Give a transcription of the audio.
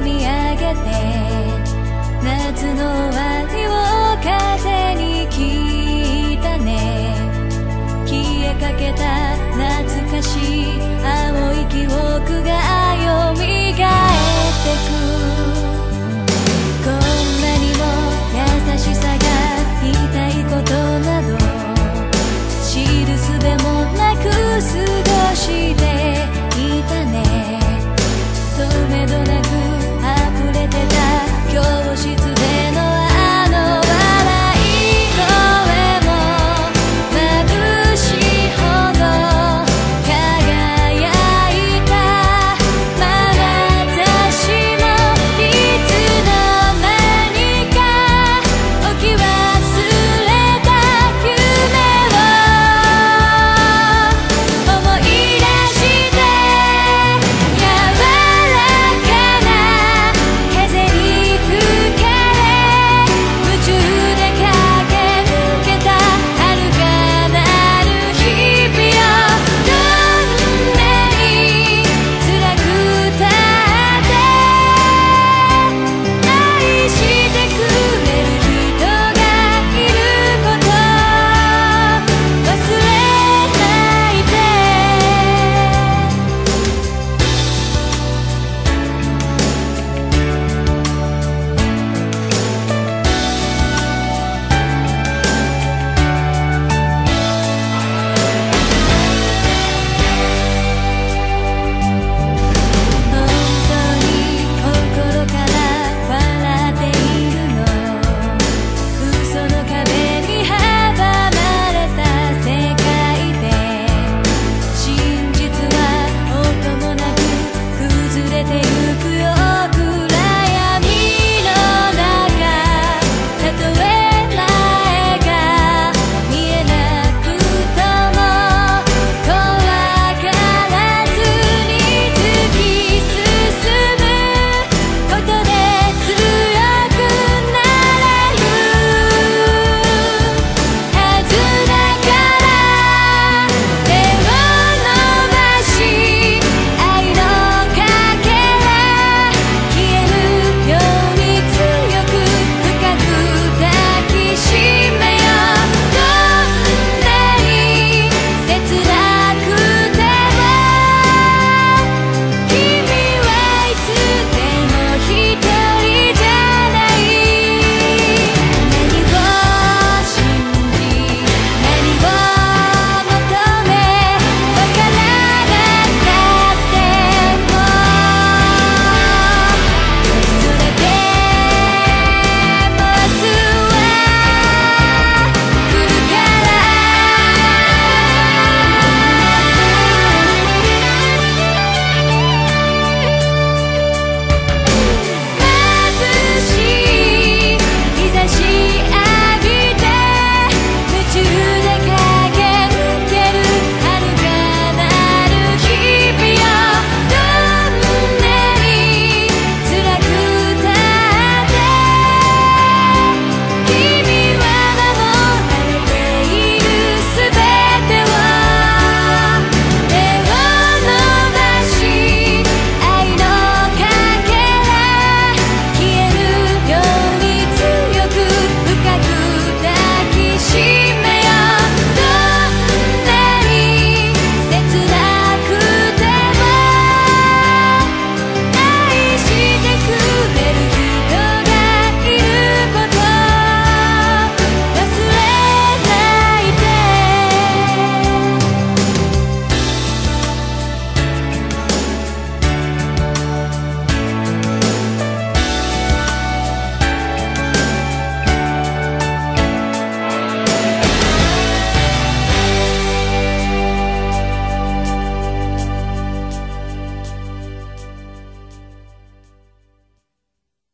見上げて夏の終わりを風に聞いたね。消えかけた懐かしい青い記憶が蘇ってく。